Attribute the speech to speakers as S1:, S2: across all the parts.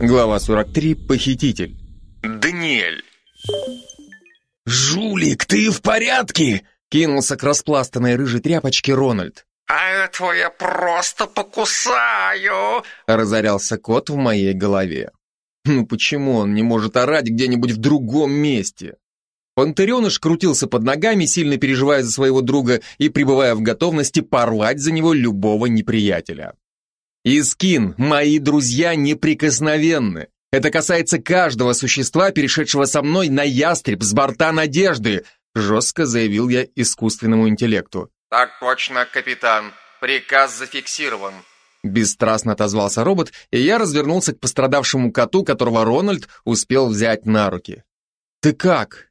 S1: Глава 43. Похититель.
S2: Даниэль.
S1: «Жулик, ты в порядке?» Кинулся к распластанной рыжей тряпочке Рональд.
S2: «А этого я просто покусаю!»
S1: Разорялся кот в моей голове. Ну почему он не может орать где-нибудь в другом месте? Пантереныш крутился под ногами, сильно переживая за своего друга и пребывая в готовности порвать за него любого неприятеля. Искин, мои друзья неприкосновенны. Это касается каждого существа, перешедшего со мной на ястреб с борта надежды, жестко заявил я искусственному интеллекту.
S2: Так точно, капитан. Приказ зафиксирован.
S1: Бесстрастно отозвался робот, и я развернулся к пострадавшему коту, которого Рональд успел взять на руки. «Ты как?»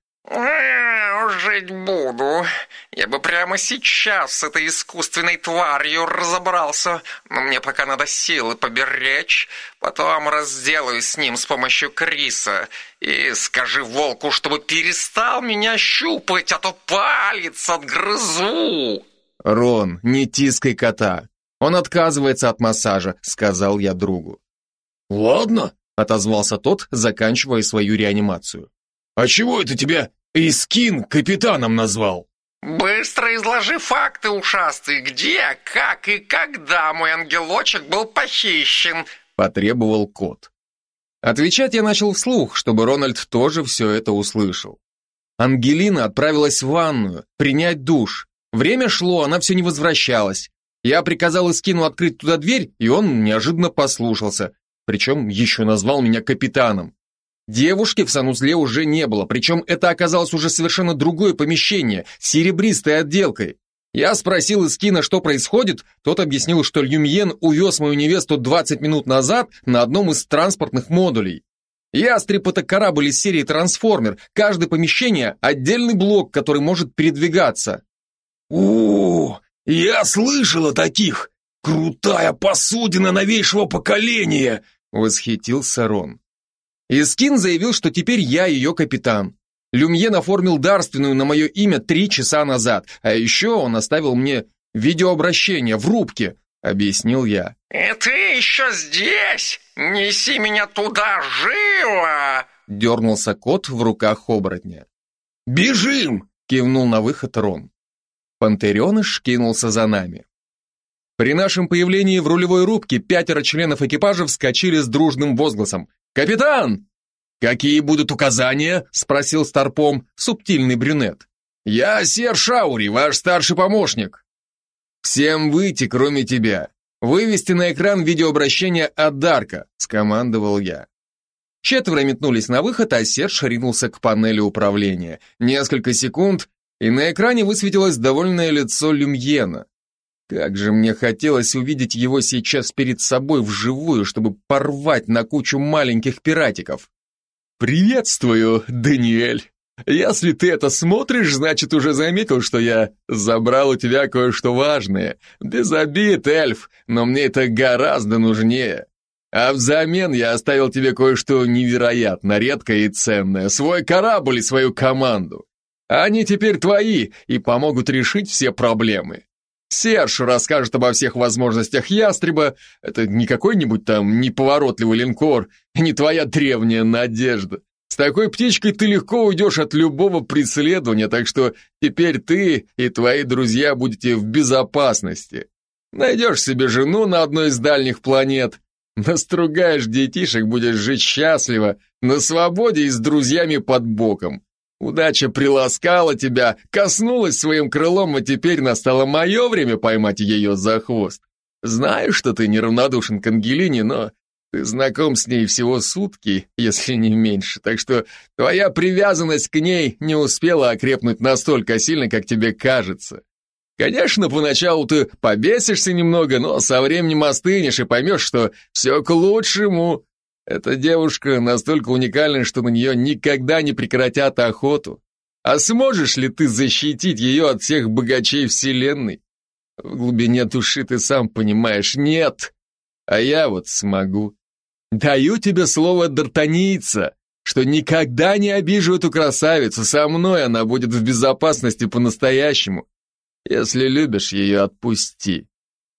S2: Жить буду. Я бы прямо сейчас с этой искусственной тварью разобрался, но мне пока надо силы поберечь. Потом разделаюсь с ним с помощью Криса. И скажи волку, чтобы перестал меня щупать, а то палец отгрызу.
S1: Рон, не тискай кота. Он отказывается от массажа, сказал я другу.
S3: Ладно,
S1: отозвался тот, заканчивая свою реанимацию.
S3: А чего это тебя Искин капитаном назвал.
S2: Быстро изложи факты, ушастый. Где, как и когда мой ангелочек был похищен?
S1: Потребовал кот. Отвечать я начал вслух, чтобы Рональд тоже все это услышал. Ангелина отправилась в ванную, принять душ. Время шло, она все не возвращалась. Я приказал Искину открыть туда дверь, и он неожиданно послушался, причем еще назвал меня капитаном. Девушки в санузле уже не было, причем это оказалось уже совершенно другое помещение, с серебристой отделкой. Я спросил Искина, что происходит, тот объяснил, что Люмьен увез мою невесту 20 минут назад на одном из транспортных модулей. Ястреб это корабль из серии «Трансформер», каждое помещение – отдельный блок, который может передвигаться.
S3: «О, я слышал о таких! Крутая посудина новейшего поколения!» – восхитился Рон.
S1: Искин заявил, что теперь я ее капитан. Люмьен оформил дарственную на мое имя три часа назад, а еще он оставил мне видеообращение в рубке, объяснил я.
S2: «И ты еще здесь? Неси меня туда живо!»
S1: дернулся кот в руках оборотня.
S3: «Бежим!»
S1: кивнул на выход Рон. Пантереныш кинулся за нами. При нашем появлении в рулевой рубке пятеро членов экипажа вскочили с дружным возгласом. «Капитан!» «Какие будут указания?» — спросил Старпом, субтильный брюнет. «Я Сер Шаури, ваш старший помощник». «Всем выйти, кроме тебя. Вывести на экран видеообращение от Дарка», — скомандовал я. Четверо метнулись на выход, а Серж ринулся к панели управления. Несколько секунд, и на экране высветилось довольное лицо Люмьена. Как же мне хотелось увидеть его сейчас перед собой вживую, чтобы порвать на кучу маленьких пиратиков. «Приветствую, Даниэль. Если ты это смотришь, значит, уже заметил, что я забрал у тебя кое-что важное. Без обид, эльф, но мне это гораздо нужнее. А взамен я оставил тебе кое-что невероятно редкое и ценное, свой корабль и свою команду. Они теперь твои и помогут решить все проблемы. Серж расскажет обо всех возможностях ястреба. Это не какой-нибудь там неповоротливый линкор, не твоя древняя надежда. С такой птичкой ты легко уйдешь от любого преследования, так что теперь ты и твои друзья будете в безопасности. Найдешь себе жену на одной из дальних планет, настругаешь детишек, будешь жить счастливо, на свободе и с друзьями под боком. Удача приласкала тебя, коснулась своим крылом, а теперь настало мое время поймать ее за хвост. Знаю, что ты неравнодушен к Ангелине, но ты знаком с ней всего сутки, если не меньше, так что твоя привязанность к ней не успела окрепнуть настолько сильно, как тебе кажется. Конечно, поначалу ты побесишься немного, но со временем остынешь и поймешь, что все к лучшему. Эта девушка настолько уникальна, что на нее никогда не прекратят охоту. А сможешь ли ты защитить ее от всех богачей вселенной? В глубине души ты сам понимаешь, нет. А я вот смогу. Даю тебе слово дартанийца, что никогда не обижу эту красавицу, со мной она будет в безопасности по-настоящему. Если любишь ее, отпусти.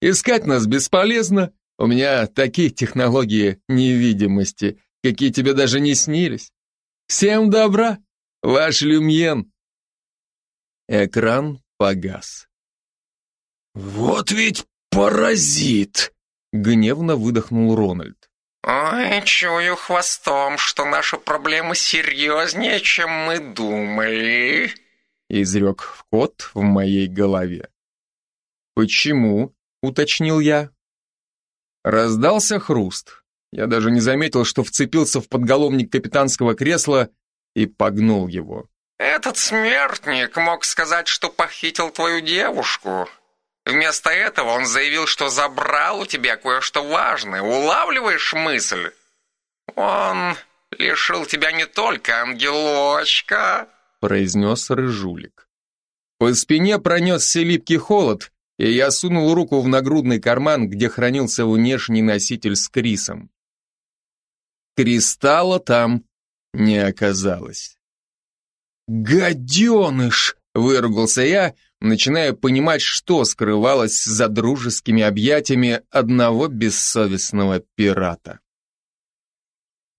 S1: Искать нас бесполезно, У меня такие технологии невидимости, какие тебе даже не снились. Всем добра, ваш Люмьен. Экран погас.
S3: «Вот ведь паразит!»
S1: — гневно выдохнул Рональд.
S2: «Ой, чую хвостом, что наши проблемы серьезнее, чем мы думали», —
S1: изрек кот в моей голове. «Почему?» — уточнил я. Раздался хруст. Я даже не заметил, что вцепился в подголовник капитанского кресла и погнул его.
S2: «Этот смертник мог сказать, что похитил твою девушку. Вместо этого он заявил, что забрал у тебя кое-что важное. Улавливаешь мысль? Он лишил тебя не только ангелочка»,
S1: произнес Рыжулик. По спине пронесся липкий холод, и я сунул руку в нагрудный карман, где хранился внешний носитель с Крисом. Кристалла там не оказалось. «Гаденыш!» — выругался я, начиная понимать, что скрывалось за дружескими объятиями одного бессовестного пирата.